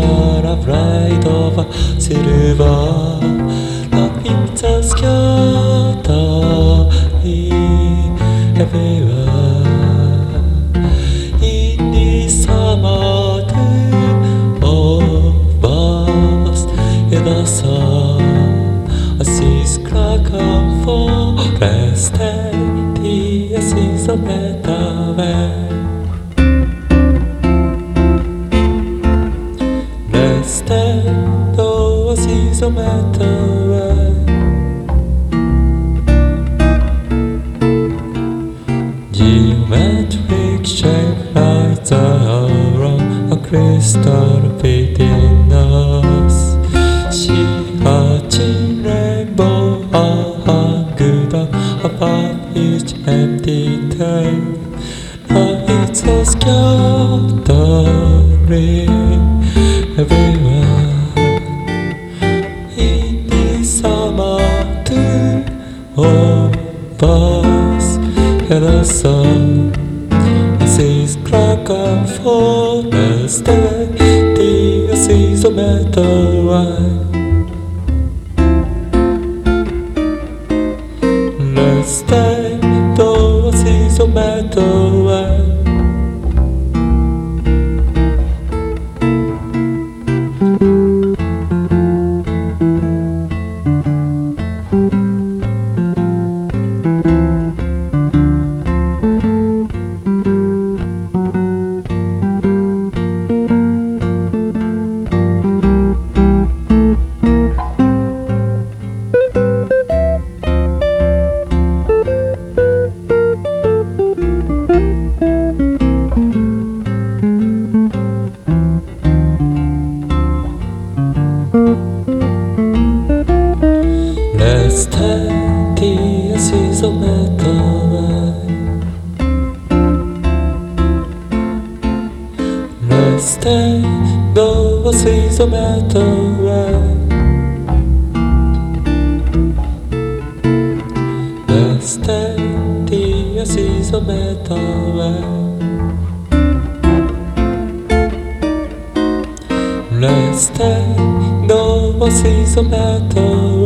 that I've right over La pizza schiata I everywhere In this summer day of us In the sun I see crack and fall Rest I see some better way no matter what Geometric shape lights around A crystal fitting us. She a chin rainbow A hunger above each empty time Now it's a scattered everywhere. Crack and forest the seas of metal wine. Let's stay the seas of metal wine. Let's ti è si sometto vai Reste dove si sometto vai Reste ti è si sometto